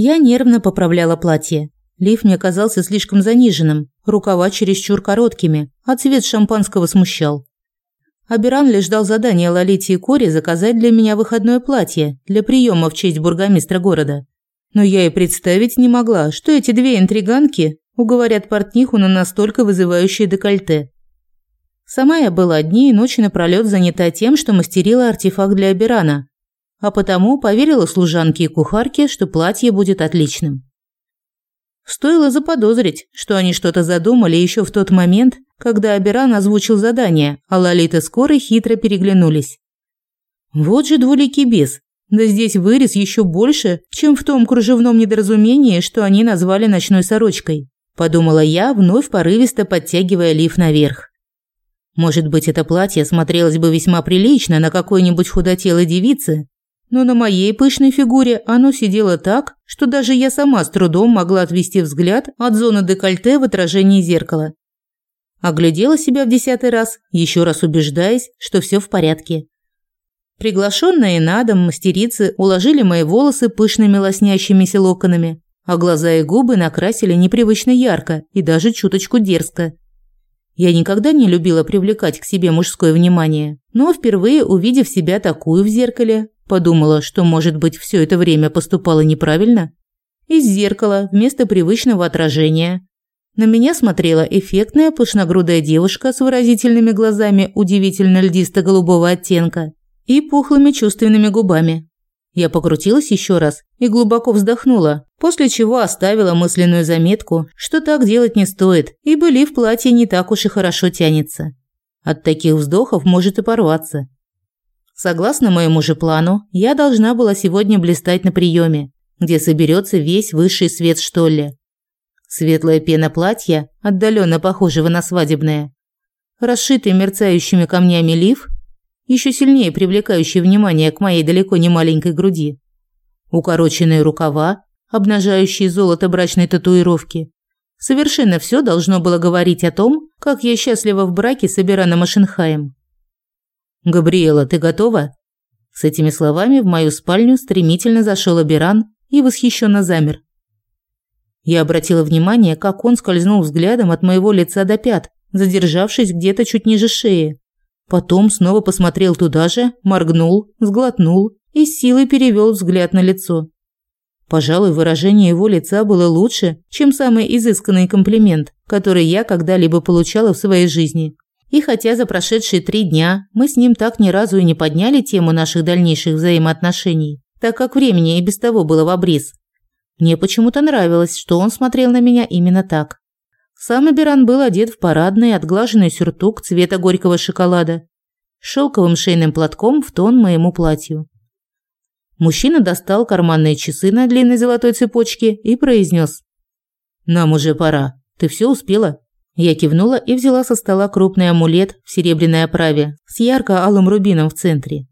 Я нервно поправляла платье. Лиф мне казался слишком заниженным, рукава чересчур короткими, а цвет шампанского смущал. Аберан лишь дал задание Лолите и Коре заказать для меня выходное платье для приема в честь бургомистра города. Но я и представить не могла, что эти две интриганки уговорят портниху на настолько вызывающее декольте. Сама я была дни и ночи напролёт занята тем, что мастерила артефакт для Аберана, а потому поверила служанке и кухарке, что платье будет отличным. Стоило заподозрить, что они что-то задумали еще в тот момент, когда Аберан озвучил задание, а Лолита с Корой хитро переглянулись. Вот же двуликий бес, да здесь вырез еще больше, чем в том кружевном недоразумении, что они назвали ночной сорочкой, подумала я, вновь порывисто подтягивая лиф наверх. Может быть, это платье смотрелось бы весьма прилично на какой-нибудь худотелой девице, но на моей пышной фигуре оно сидело так, что даже я сама с трудом могла отвести взгляд от зоны декольте в отражении зеркала. Оглядела себя в десятый раз, еще раз убеждаясь, что все в порядке. Приглашенные на дом мастерицы уложили мои волосы пышными лоснящимися локонами, а глаза и губы накрасили непривычно ярко и даже чуточку дерзко. Я никогда не любила привлекать к себе мужское внимание, но впервые увидев себя такую в зеркале, Подумала, что, может быть, все это время поступало неправильно? Из зеркала вместо привычного отражения. На меня смотрела эффектная пышногрудая девушка с выразительными глазами удивительно льдисто-голубого оттенка и пухлыми чувственными губами. Я покрутилась еще раз и глубоко вздохнула, после чего оставила мысленную заметку, что так делать не стоит, ибо ли в платье не так уж и хорошо тянется. От таких вздохов может и порваться. Согласно моему же плану, я должна была сегодня блистать на приеме, где соберется весь высший свет что ли. Светлая пена платье, отдаленно похожего на свадебное, расшитый мерцающими камнями лиф, еще сильнее привлекающий внимание к моей далеко не маленькой груди, укороченные рукава, обнажающие золото брачной татуировки. Совершенно все должно было говорить о том, как я счастлива в браке с Абираном Ашенхаем. «Габриэла, ты готова?» С этими словами в мою спальню стремительно зашел Абиран и восхищенно замер. Я обратила внимание, как он скользнул взглядом от моего лица до пят, задержавшись где-то чуть ниже шеи. Потом снова посмотрел туда же, моргнул, сглотнул и силой перевел взгляд на лицо. Пожалуй, выражение его лица было лучше, чем самый изысканный комплимент, который я когда-либо получала в своей жизни. И хотя за прошедшие три дня мы с ним так ни разу и не подняли тему наших дальнейших взаимоотношений, так как времени и без того было в обрез, мне почему-то нравилось, что он смотрел на меня именно так. Сам Эберан был одет в парадный отглаженный сюртук цвета горького шоколада с шелковым шейным платком в тон моему платью. Мужчина достал карманные часы на длинной золотой цепочке и произнес. «Нам уже пора. Ты все успела?» Я кивнула и взяла со стола крупный амулет в серебряной оправе с ярко-алым рубином в центре.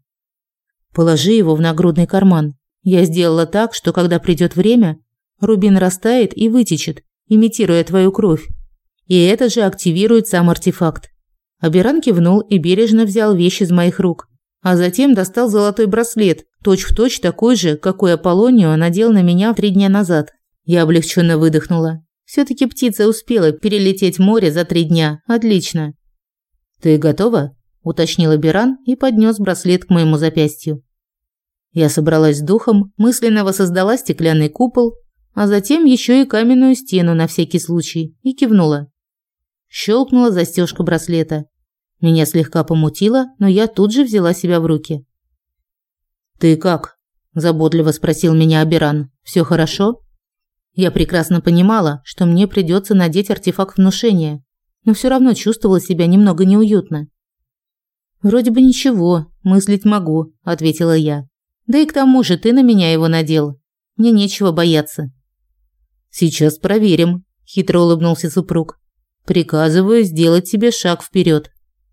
Положи его в нагрудный карман. Я сделала так, что когда придёт время, рубин растает и вытечет, имитируя твою кровь. И это же активирует сам артефакт. Абиран кивнул и бережно взял вещь из моих рук, а затем достал золотой браслет, точь-в-точь такой же, какой Аполлонио надел на меня три дня назад. Я облегченно выдохнула. Все-таки птица успела перелететь море за три дня. Отлично. «Ты готова?» – уточнил Биран и поднес браслет к моему запястью. Я собралась с духом, мысленно воссоздала стеклянный купол, а затем еще и каменную стену на всякий случай, и кивнула. Щелкнула застежка браслета. Меня слегка помутило, но я тут же взяла себя в руки. «Ты как?» – заботливо спросил меня Абиран. «Все хорошо?» Я прекрасно понимала, что мне придется надеть артефакт внушения, но все равно чувствовала себя немного неуютно. «Вроде бы ничего, мыслить могу», – ответила я. «Да и к тому же ты на меня его надел. Мне нечего бояться». «Сейчас проверим», – хитро улыбнулся супруг. «Приказываю сделать тебе шаг вперед».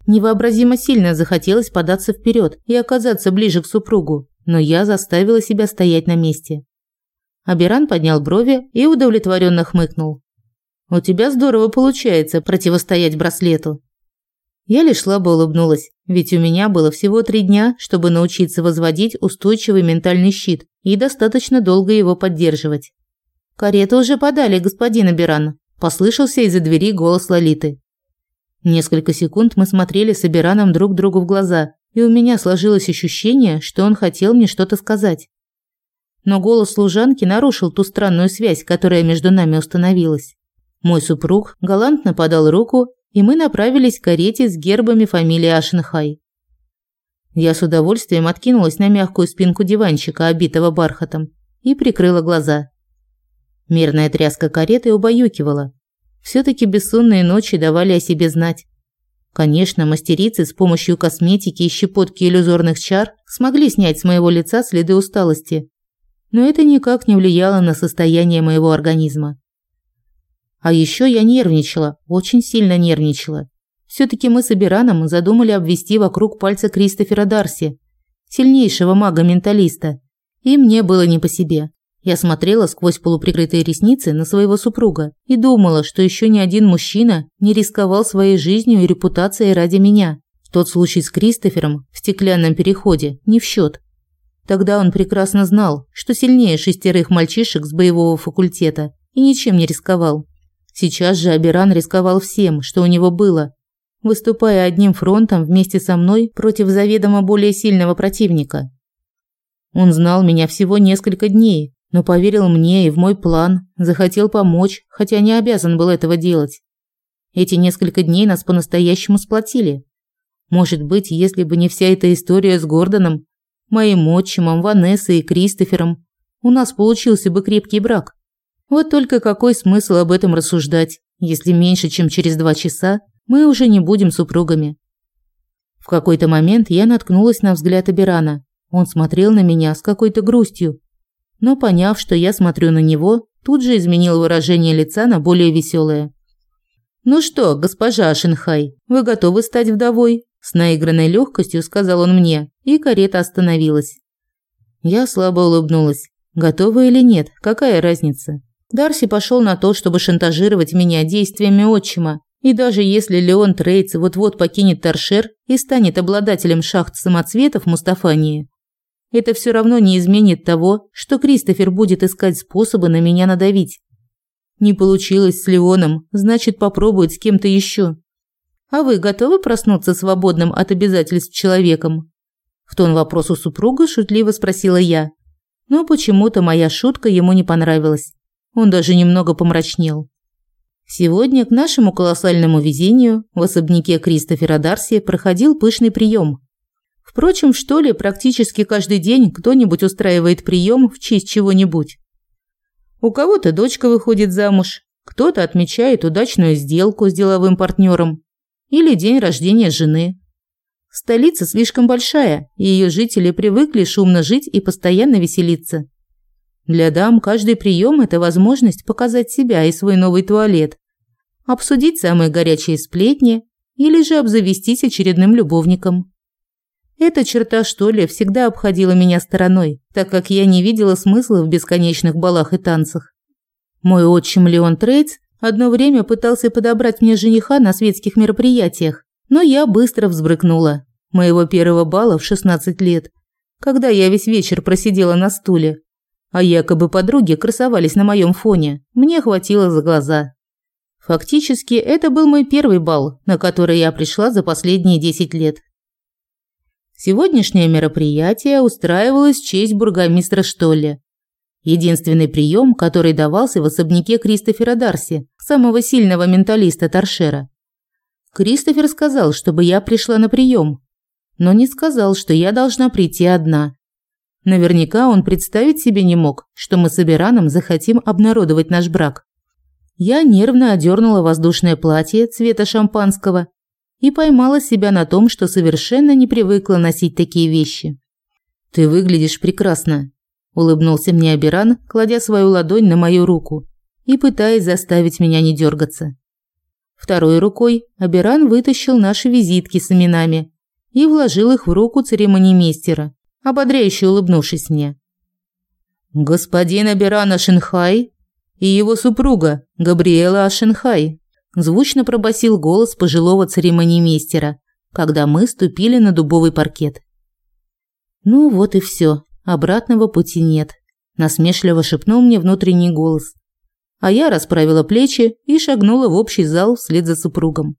Невообразимо сильно захотелось податься вперед и оказаться ближе к супругу, но я заставила себя стоять на месте. Абиран поднял брови и удовлетворенно хмыкнул. «У тебя здорово получается противостоять браслету». Я лишь слабо улыбнулась, ведь у меня было всего три дня, чтобы научиться возводить устойчивый ментальный щит и достаточно долго его поддерживать. «Карету уже подали, господин Абиран», – послышался из-за двери голос Лолиты. Несколько секунд мы смотрели с Абираном друг другу в глаза, и у меня сложилось ощущение, что он хотел мне что-то сказать. Но голос служанки нарушил ту странную связь, которая между нами установилась. Мой супруг галантно подал руку, и мы направились к карете с гербами фамилии Ашенхай. Я с удовольствием откинулась на мягкую спинку диванчика, обитого бархатом, и прикрыла глаза. Мирная тряска кареты убаюкивала. Всё-таки бессонные ночи давали о себе знать. Конечно, мастерицы с помощью косметики и щепотки иллюзорных чар смогли снять с моего лица следы усталости, но это никак не влияло на состояние моего организма. А еще я нервничала, очень сильно нервничала. Все-таки мы с Эбираном задумали обвести вокруг пальца Кристофера Дарси, сильнейшего мага-менталиста. И мне было не по себе. Я смотрела сквозь полуприкрытые ресницы на своего супруга и думала, что еще ни один мужчина не рисковал своей жизнью и репутацией ради меня. Тот случай с Кристофером в стеклянном переходе не в счет. Тогда он прекрасно знал, что сильнее шестерых мальчишек с боевого факультета и ничем не рисковал. Сейчас же Абиран рисковал всем, что у него было, выступая одним фронтом вместе со мной против заведомо более сильного противника. Он знал меня всего несколько дней, но поверил мне и в мой план, захотел помочь, хотя не обязан был этого делать. Эти несколько дней нас по-настоящему сплотили. Может быть, если бы не вся эта история с Гордоном, моим отчимом, Ванессой и Кристофером, у нас получился бы крепкий брак. Вот только какой смысл об этом рассуждать, если меньше, чем через два часа мы уже не будем супругами. В какой-то момент я наткнулась на взгляд Абирана. Он смотрел на меня с какой-то грустью. Но поняв, что я смотрю на него, тут же изменил выражение лица на более веселое. «Ну что, госпожа Шинхай, вы готовы стать вдовой?» С наигранной легкостью сказал он мне, и карета остановилась. Я слабо улыбнулась. Готова или нет, какая разница? Дарси пошел на то, чтобы шантажировать меня действиями отчима. И даже если Леон Трейц вот-вот покинет Торшер и станет обладателем шахт самоцветов Мустафании, это все равно не изменит того, что Кристофер будет искать способы на меня надавить. Не получилось с Леоном, значит, попробует с кем-то еще. А вы готовы проснуться свободным от обязательств человеком? В тон вопросу супруга шутливо спросила я. Но почему-то моя шутка ему не понравилась. Он даже немного помрачнел. Сегодня к нашему колоссальному везению в особняке Кристофера Дарси проходил пышный прием. Впрочем, что ли, практически каждый день кто-нибудь устраивает прием в честь чего-нибудь. У кого-то дочка выходит замуж, кто-то отмечает удачную сделку с деловым партнером, или день рождения жены. Столица слишком большая, и ее жители привыкли шумно жить и постоянно веселиться. Для дам каждый прием – это возможность показать себя и свой новый туалет, обсудить самые горячие сплетни или же обзавестись очередным любовником. Эта черта, что ли, всегда обходила меня стороной, так как я не видела смысла в бесконечных балах и танцах. Мой отчим Леон Трейдс Одно время пытался подобрать мне жениха на светских мероприятиях, но я быстро взбрыкнула. Моего первого бала в 16 лет, когда я весь вечер просидела на стуле. А якобы подруги красовались на моем фоне, мне хватило за глаза. Фактически, это был мой первый бал, на который я пришла за последние 10 лет. Сегодняшнее мероприятие устраивалось в честь бургомистра Штолли. Единственный прием, который давался в особняке Кристофера Дарси, самого сильного менталиста Торшера. Кристофер сказал, чтобы я пришла на прием, но не сказал, что я должна прийти одна. Наверняка он представить себе не мог, что мы с Абираном захотим обнародовать наш брак. Я нервно одернула воздушное платье цвета шампанского и поймала себя на том, что совершенно не привыкла носить такие вещи. «Ты выглядишь прекрасно», Улыбнулся мне Абиран, кладя свою ладонь на мою руку и пытаясь заставить меня не дергаться. Второй рукой Абиран вытащил наши визитки с именами и вложил их в руку церемонимейстера, ободряюще улыбнувшись мне. «Господин Абирана Шинхай и его супруга Габриэла Ашинхай», звучно пробасил голос пожилого церемонимейстера, когда мы ступили на дубовый паркет. Ну вот и все. Обратного пути нет, насмешливо шепнул мне внутренний голос. А я расправила плечи и шагнула в общий зал вслед за супругом.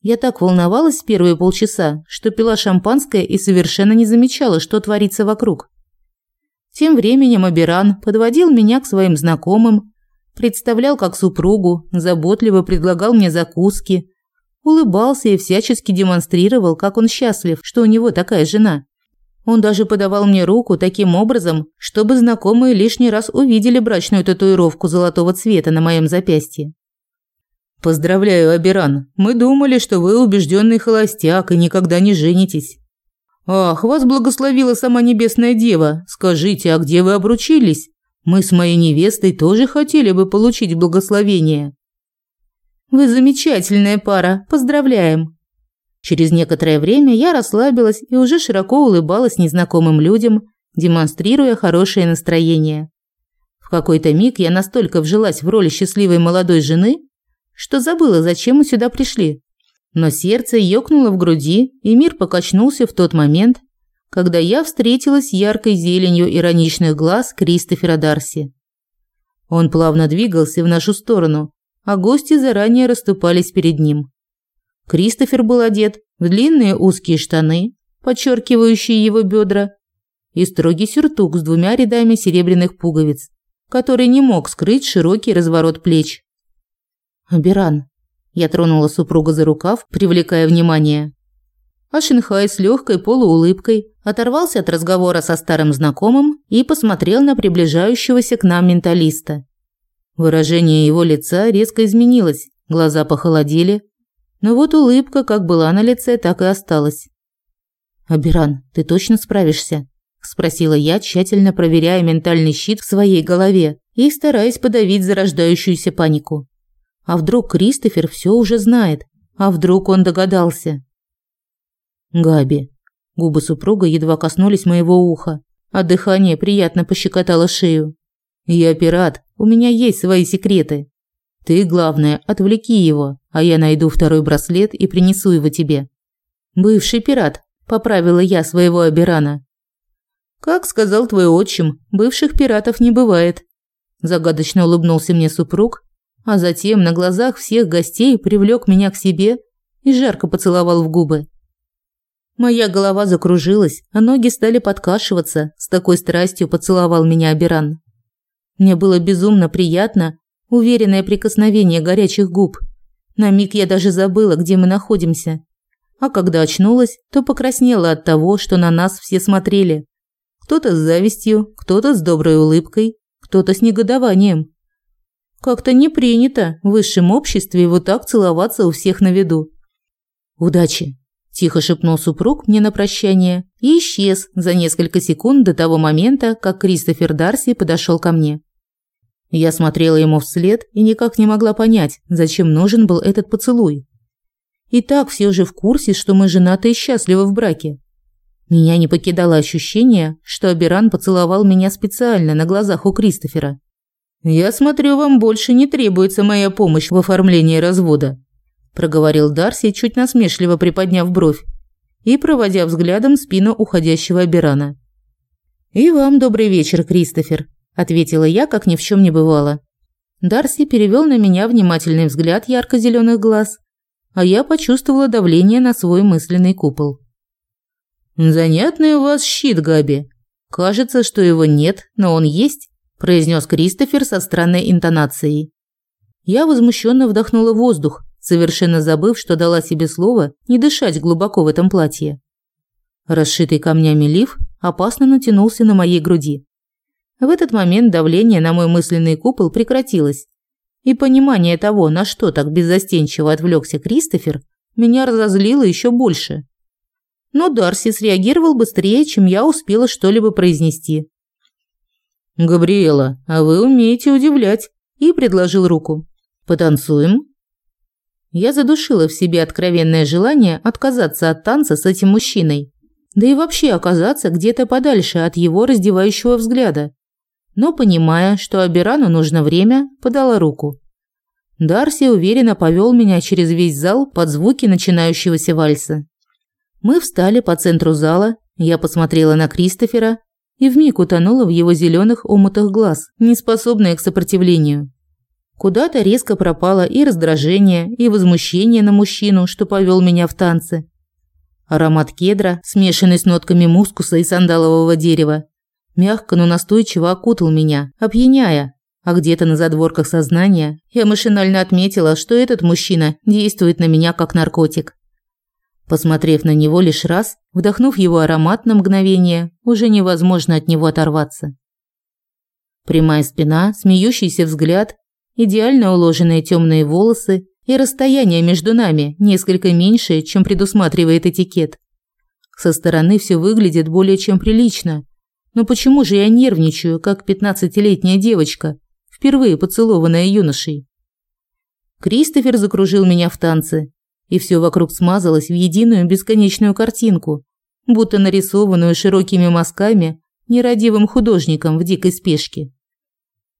Я так волновалась первые полчаса, что пила шампанское и совершенно не замечала, что творится вокруг. Тем временем Абиран подводил меня к своим знакомым, представлял как супругу, заботливо предлагал мне закуски, улыбался и всячески демонстрировал, как он счастлив, что у него такая жена. Он даже подавал мне руку таким образом, чтобы знакомые лишний раз увидели брачную татуировку золотого цвета на моем запястье. «Поздравляю, Абиран. Мы думали, что вы убежденный холостяк и никогда не женитесь». «Ах, вас благословила сама Небесная Дева. Скажите, а где вы обручились? Мы с моей невестой тоже хотели бы получить благословение». «Вы замечательная пара. Поздравляем», Через некоторое время я расслабилась и уже широко улыбалась незнакомым людям, демонстрируя хорошее настроение. В какой-то миг я настолько вжилась в роль счастливой молодой жены, что забыла, зачем мы сюда пришли. Но сердце ёкнуло в груди, и мир покачнулся в тот момент, когда я встретилась яркой зеленью ироничных глаз Кристофера Дарси. Он плавно двигался в нашу сторону, а гости заранее расступались перед ним. Кристофер был одет в длинные узкие штаны, подчеркивающие его бедра, и строгий сюртук с двумя рядами серебряных пуговиц, который не мог скрыть широкий разворот плеч. «Абиран», – я тронула супруга за рукав, привлекая внимание. А Шинхай с легкой полуулыбкой оторвался от разговора со старым знакомым и посмотрел на приближающегося к нам менталиста. Выражение его лица резко изменилось, глаза похолодели, но вот улыбка как была на лице, так и осталась. «Абиран, ты точно справишься?» – спросила я, тщательно проверяя ментальный щит в своей голове и стараясь подавить зарождающуюся панику. А вдруг Кристофер все уже знает? А вдруг он догадался? «Габи». Губы супруга едва коснулись моего уха, а дыхание приятно пощекотало шею. «Я пират, у меня есть свои секреты». Ты, главное, отвлеки его, а я найду второй браслет и принесу его тебе. Бывший пират, поправила я своего Обирана. Как сказал твой отчим, бывших пиратов не бывает. Загадочно улыбнулся мне супруг, а затем на глазах всех гостей привлёк меня к себе и жарко поцеловал в губы. Моя голова закружилась, а ноги стали подкашиваться, с такой страстью поцеловал меня Абиран. Мне было безумно приятно, уверенное прикосновение горячих губ. На миг я даже забыла, где мы находимся. А когда очнулась, то покраснела от того, что на нас все смотрели. Кто-то с завистью, кто-то с доброй улыбкой, кто-то с негодованием. Как-то не принято в высшем обществе вот так целоваться у всех на виду. «Удачи!» – тихо шепнул супруг мне на прощание и исчез за несколько секунд до того момента, как Кристофер Дарси подошел ко мне. Я смотрела ему вслед и никак не могла понять, зачем нужен был этот поцелуй. И так все же в курсе, что мы женаты и счастливы в браке. Меня не покидало ощущение, что Абиран поцеловал меня специально на глазах у Кристофера. «Я смотрю, вам больше не требуется моя помощь в оформлении развода», проговорил Дарси, чуть насмешливо приподняв бровь и проводя взглядом спину уходящего Абирана. «И вам добрый вечер, Кристофер», ответила я, как ни в чем не бывало. Дарси перевел на меня внимательный взгляд ярко-зеленых глаз, а я почувствовала давление на свой мысленный купол. «Занятный у вас щит, Габи. Кажется, что его нет, но он есть», – произнес Кристофер со странной интонацией. Я возмущенно вдохнула воздух, совершенно забыв, что дала себе слово не дышать глубоко в этом платье. Расшитый камнями лиф опасно натянулся на моей груди. В этот момент давление на мой мысленный купол прекратилось, и понимание того, на что так беззастенчиво отвлекся Кристофер, меня разозлило еще больше. Но Дарси среагировал быстрее, чем я успела что-либо произнести. «Габриэла, а вы умеете удивлять», и предложил руку. «Потанцуем?» Я задушила в себе откровенное желание отказаться от танца с этим мужчиной, да и вообще оказаться где-то подальше от его раздевающего взгляда но, понимая, что Абирану нужно время, подала руку. Дарси уверенно повел меня через весь зал под звуки начинающегося вальса. Мы встали по центру зала, я посмотрела на Кристофера и вмиг утонула в его зеленых омутах глаз, не способные к сопротивлению. Куда-то резко пропало и раздражение, и возмущение на мужчину, что повел меня в танцы. Аромат кедра, смешанный с нотками мускуса и сандалового дерева, мягко, но настойчиво окутал меня, опьяняя. А где-то на задворках сознания я машинально отметила, что этот мужчина действует на меня как наркотик. Посмотрев на него лишь раз, вдохнув его аромат на мгновение, уже невозможно от него оторваться. Прямая спина, смеющийся взгляд, идеально уложенные темные волосы и расстояние между нами несколько меньше, чем предусматривает этикет. Со стороны все выглядит более чем прилично – но почему же я нервничаю, как пятнадцатилетняя девочка, впервые поцелованная юношей? Кристофер закружил меня в танце, и все вокруг смазалось в единую бесконечную картинку, будто нарисованную широкими мазками нерадивым художником в дикой спешке.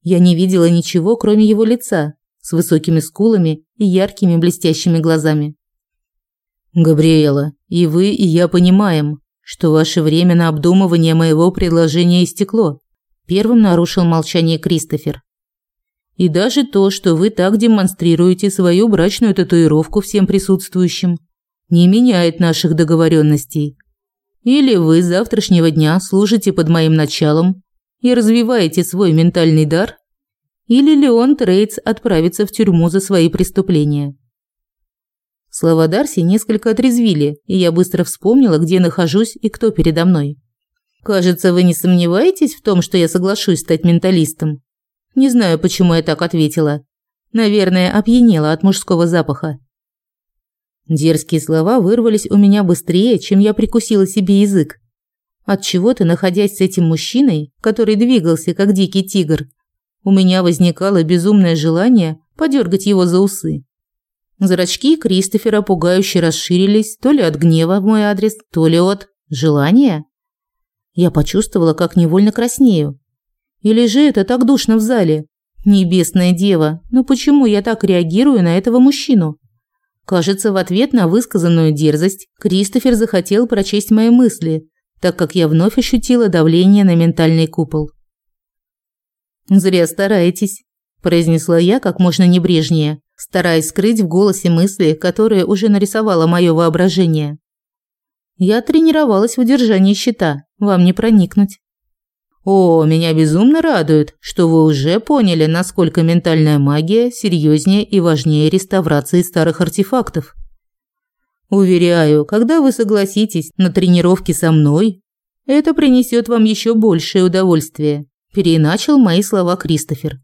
Я не видела ничего, кроме его лица, с высокими скулами и яркими блестящими глазами. «Габриэла, и вы, и я понимаем, что ваше время на обдумывание моего предложения истекло. Первым нарушил молчание Кристофер. И даже то, что вы так демонстрируете свою брачную татуировку всем присутствующим, не меняет наших договоренностей. Или вы с завтрашнего дня служите под моим началом и развиваете свой ментальный дар, или Леон Трейдс отправится в тюрьму за свои преступления. Слова Дарси несколько отрезвили, и я быстро вспомнила, где нахожусь и кто передо мной. «Кажется, вы не сомневаетесь в том, что я соглашусь стать менталистом?» Не знаю, почему я так ответила. Наверное, опьянела от мужского запаха. Дерзкие слова вырвались у меня быстрее, чем я прикусила себе язык. Отчего-то, находясь с этим мужчиной, который двигался как дикий тигр, у меня возникало безумное желание подергать его за усы. Зрачки Кристофера пугающе расширились то ли от гнева в мой адрес, то ли от желания. Я почувствовала, как невольно краснею. Или же это так душно в зале? Небесное дева, ну почему я так реагирую на этого мужчину? Кажется, в ответ на высказанную дерзость Кристофер захотел прочесть мои мысли, так как я вновь ощутила давление на ментальный купол. «Зря стараетесь», – произнесла я как можно небрежнее стараясь скрыть в голосе мысли, которые уже нарисовало мое воображение. Я тренировалась в удержании щита, вам не проникнуть. О, меня безумно радует, что вы уже поняли, насколько ментальная магия серьезнее и важнее реставрации старых артефактов. Уверяю, когда вы согласитесь на тренировки со мной, это принесет вам еще большее удовольствие, переиначил мои слова Кристофер.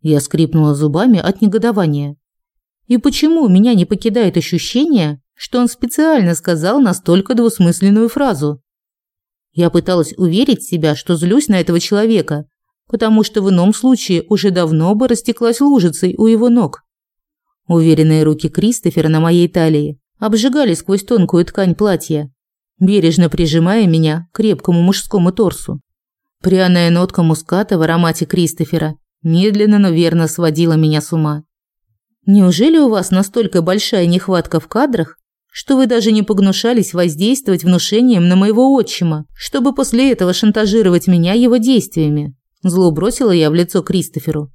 Я скрипнула зубами от негодования. И почему меня не покидает ощущение, что он специально сказал настолько двусмысленную фразу? Я пыталась уверить себя, что злюсь на этого человека, потому что в ином случае уже давно бы растеклась лужицей у его ног. Уверенные руки Кристофера на моей талии обжигали сквозь тонкую ткань платья, бережно прижимая меня к крепкому мужскому торсу. Пряная нотка муската в аромате Кристофера медленно, но верно сводила меня с ума. Неужели у вас настолько большая нехватка в кадрах, что вы даже не погнушались воздействовать внушением на моего отчима, чтобы после этого шантажировать меня его действиями?» Зло бросила я в лицо Кристоферу.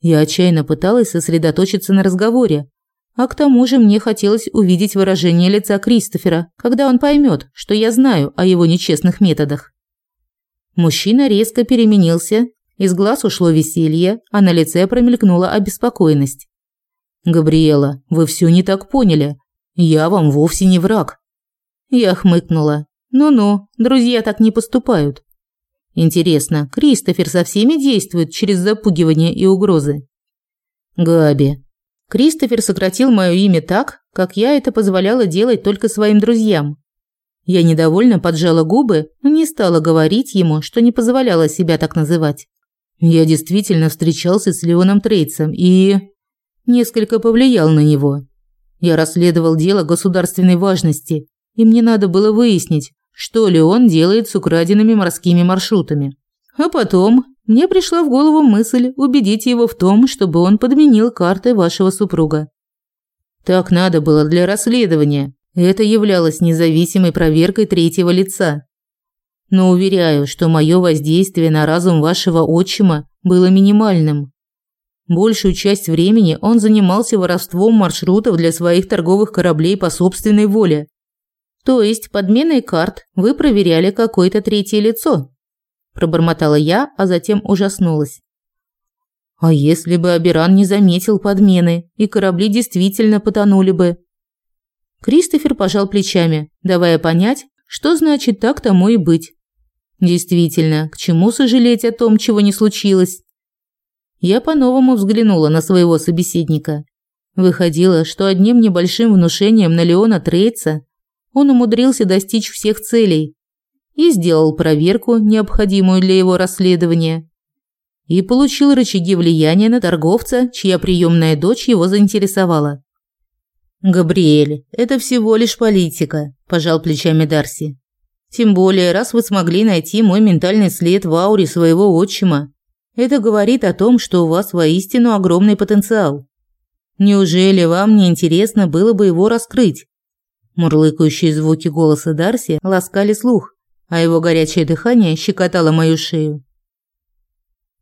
Я отчаянно пыталась сосредоточиться на разговоре, а к тому же мне хотелось увидеть выражение лица Кристофера, когда он поймет, что я знаю о его нечестных методах. Мужчина резко переменился, из глаз ушло веселье, а на лице промелькнула обеспокоенность. Габриэла, вы все не так поняли. Я вам вовсе не враг. Я хмыкнула. Ну-ну, друзья так не поступают. Интересно, Кристофер со всеми действует через запугивание и угрозы? Габи. Кристофер сократил моё имя так, как я это позволяла делать только своим друзьям. Я недовольно поджала губы, но не стала говорить ему, что не позволяла себя так называть. Я действительно встречался с Леоном Трейцем и несколько повлиял на него. Я расследовал дело государственной важности, и мне надо было выяснить, что ли он делает с украденными морскими маршрутами. А потом мне пришла в голову мысль убедить его в том, чтобы он подменил карты вашего супруга. Так надо было для расследования. Это являлось независимой проверкой третьего лица. Но уверяю, что мое воздействие на разум вашего отчима было минимальным. Большую часть времени он занимался воровством маршрутов для своих торговых кораблей по собственной воле. То есть подменой карт вы проверяли какое-то третье лицо. Пробормотала я, а затем ужаснулась. А если бы Аберан не заметил подмены, и корабли действительно потонули бы? Кристофер пожал плечами, давая понять, что значит так тому и быть. Действительно, к чему сожалеть о том, чего не случилось? я по-новому взглянула на своего собеседника. Выходило, что одним небольшим внушением на Леона Трейца он умудрился достичь всех целей и сделал проверку, необходимую для его расследования, и получил рычаги влияния на торговца, чья приемная дочь его заинтересовала. «Габриэль, это всего лишь политика», – пожал плечами Дарси. «Тем более, раз вы смогли найти мой ментальный след в ауре своего отчима, это говорит о том, что у вас воистину огромный потенциал. Неужели вам не интересно было бы его раскрыть? Мурлыкающие звуки голоса Дарси ласкали слух, а его горячее дыхание щекотало мою шею.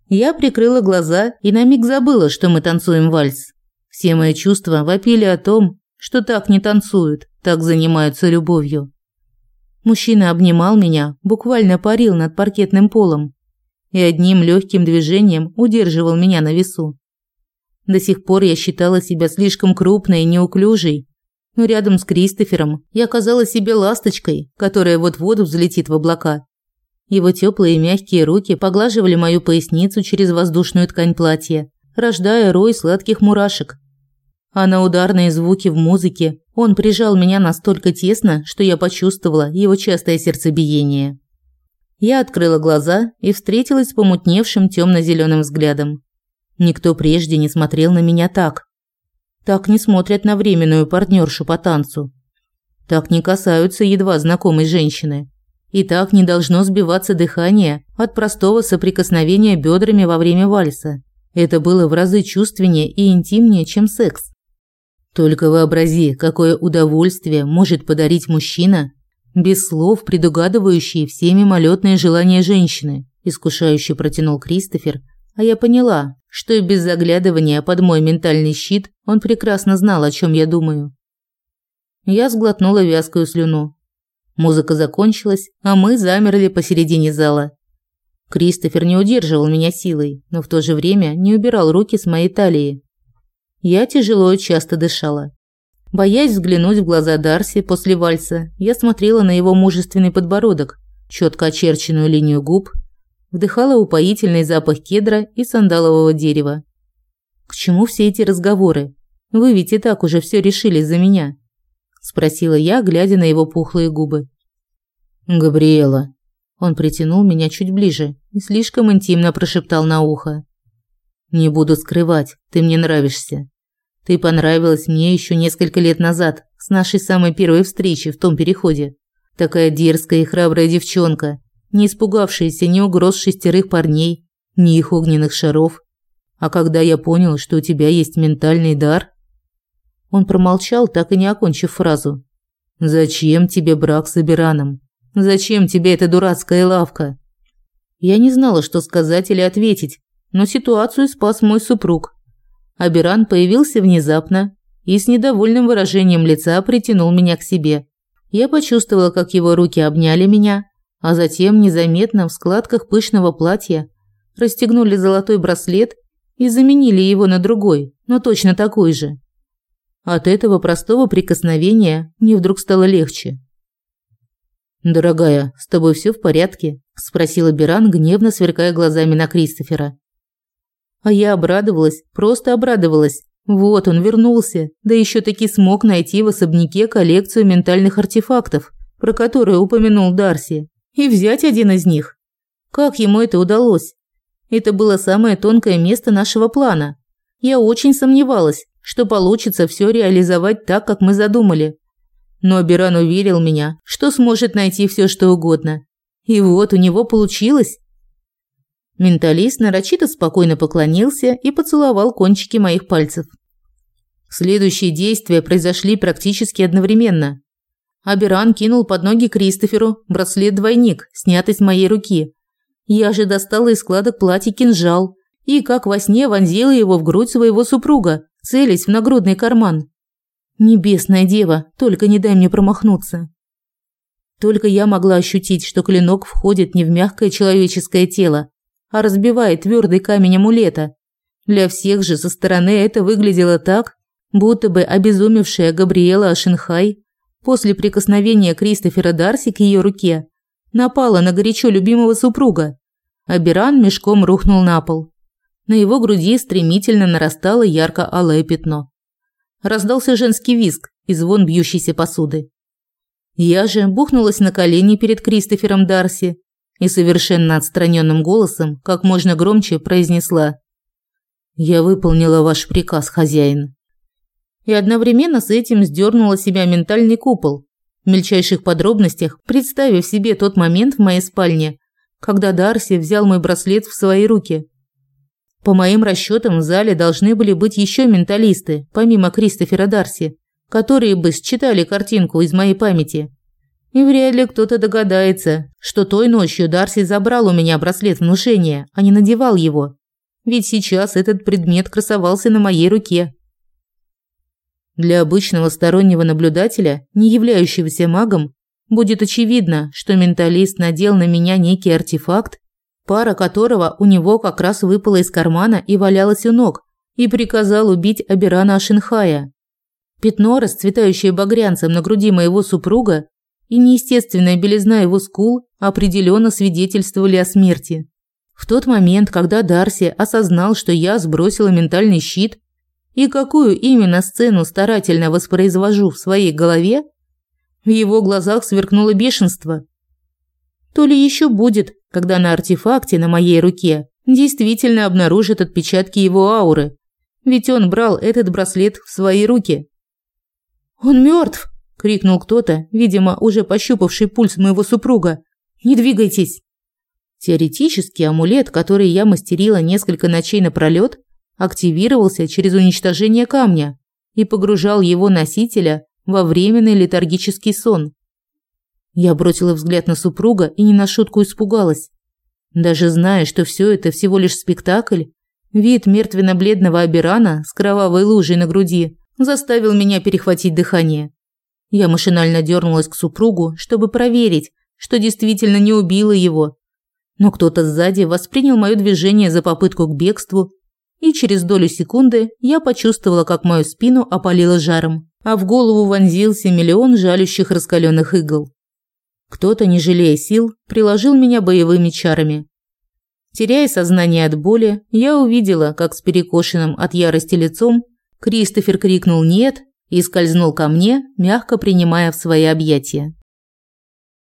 Я прикрыла глаза и на миг забыла, что мы танцуем вальс. Все мои чувства вопили о том, что так не танцуют, так занимаются любовью. Мужчина обнимал меня, буквально парил над паркетным полом и одним легким движением удерживал меня на весу. До сих пор я считала себя слишком крупной и неуклюжей, но рядом с Кристофером я казалась себе ласточкой, которая вот-вот взлетит в облака. Его теплые мягкие руки поглаживали мою поясницу через воздушную ткань платья, рождая рой сладких мурашек. А на ударные звуки в музыке он прижал меня настолько тесно, что я почувствовала его частое сердцебиение. Я открыла глаза и встретилась с помутневшим темно-зеленым взглядом. Никто прежде не смотрел на меня так. Так не смотрят на временную партнершу по танцу. Так не касаются едва знакомой женщины. И так не должно сбиваться дыхание от простого соприкосновения бедрами во время вальса. Это было в разы чувственнее и интимнее, чем секс. Только вообрази, какое удовольствие может подарить мужчина, без слов предугадывающие все мимолетные желания женщины, искушающе протянул Кристофер, а я поняла, что и без заглядывания под мой ментальный щит он прекрасно знал, о чем я думаю. Я сглотнула вязкую слюну. Музыка закончилась, а мы замерли посередине зала. Кристофер не удерживал меня силой, но в то же время не убирал руки с моей талии. Я тяжело и часто дышала. Боясь взглянуть в глаза Дарси после вальса, я смотрела на его мужественный подбородок, четко очерченную линию губ, вдыхала упоительный запах кедра и сандалового дерева. К чему все эти разговоры? Вы ведь и так уже все решили за меня, спросила я, глядя на его пухлые губы. Габриэла. Он притянул меня чуть ближе и слишком интимно прошептал на ухо: "Не буду скрывать, ты мне нравишься. Ты понравилась мне еще несколько лет назад, с нашей самой первой встречи в том переходе. Такая дерзкая и храбрая девчонка, не испугавшаяся ни угроз шестерых парней, ни их огненных шаров. А когда я понял, что у тебя есть ментальный дар, он промолчал, так и не окончив фразу. Зачем тебе брак с Абираном? Зачем тебе эта дурацкая лавка? Я не знала, что сказать или ответить, но ситуацию спас мой супруг. Абиран появился внезапно и с недовольным выражением лица притянул меня к себе. Я почувствовала, как его руки обняли меня, а затем незаметно в складках пышного платья расстегнули золотой браслет и заменили его на другой, но точно такой же. От этого простого прикосновения мне вдруг стало легче. «Дорогая, с тобой все в порядке?» – спросила Биран, гневно сверкая глазами на Кристофера. А я обрадовалась, просто обрадовалась. Вот он вернулся, да еще таки смог найти в особняке коллекцию ментальных артефактов, про которые упомянул Дарси, и взять один из них. Как ему это удалось? Это было самое тонкое место нашего плана. Я очень сомневалась, что получится все реализовать так, как мы задумали. Но Беран уверил меня, что сможет найти все, что угодно. И вот у него получилось. Менталист нарочито спокойно поклонился и поцеловал кончики моих пальцев. Следующие действия произошли практически одновременно. Аберан кинул под ноги Кристоферу браслет-двойник, снятый с моей руки. Я же достала из складок платья кинжал и, как во сне, вонзила его в грудь своего супруга, целясь в нагрудный карман. Небесная дева, только не дай мне промахнуться. Только я могла ощутить, что клинок входит не в мягкое человеческое тело, а разбивая твердый камень амулета. Для всех же со стороны это выглядело так, будто бы обезумевшая Габриэла Ашенхай после прикосновения Кристофера Дарси к ее руке напала на горячо любимого супруга. а Биран мешком рухнул на пол. На его груди стремительно нарастало ярко-алое пятно. Раздался женский визг и звон бьющейся посуды. Я же бухнулась на колени перед Кристофером Дарси и совершенно отстраненным голосом, как можно громче, произнесла: "Я выполнила ваш приказ, хозяин". И одновременно с этим сдернула себя ментальный купол, в мельчайших подробностях представив себе тот момент в моей спальне, когда Дарси взял мой браслет в свои руки. По моим расчетам, в зале должны были быть еще менталисты, помимо Кристофера Дарси, которые бы считали картинку из моей памяти. И вряд ли кто-то догадается, что той ночью Дарси забрал у меня браслет внушения, а не надевал его. Ведь сейчас этот предмет красовался на моей руке. Для обычного стороннего наблюдателя, не являющегося магом, будет очевидно, что менталист надел на меня некий артефакт, пара которого у него как раз выпала из кармана и валялась у ног, и приказал убить Абирана Ашинхая. Пятно, расцветающее багрянцем на груди моего супруга, и неестественная белизна его скул определенно свидетельствовали о смерти. В тот момент, когда Дарси осознал, что я сбросила ментальный щит, и какую именно сцену старательно воспроизвожу в своей голове, в его глазах сверкнуло бешенство. То ли еще будет, когда на артефакте на моей руке действительно обнаружат отпечатки его ауры, ведь он брал этот браслет в свои руки. «Он мертв!» крикнул кто-то, видимо, уже пощупавший пульс моего супруга. Не двигайтесь. Теоретически амулет, который я мастерила несколько ночей напролёт, активировался через уничтожение камня и погружал его носителя во временный летаргический сон. Я бросила взгляд на супруга и не на шутку испугалась. Даже зная, что все это всего лишь спектакль, вид мертвенно-бледного Абирана с кровавой лужей на груди заставил меня перехватить дыхание. Я машинально дернулась к супругу, чтобы проверить, что действительно не убило его. Но кто-то сзади воспринял мое движение за попытку к бегству, и через долю секунды я почувствовала, как мою спину опалило жаром, а в голову вонзился миллион жалющих раскаленных игл. Кто-то, не жалея сил, приложил меня боевыми чарами. Теряя сознание от боли, я увидела, как с перекошенным от ярости лицом Кристофер крикнул «нет» и скользнул ко мне, мягко принимая в свои объятия.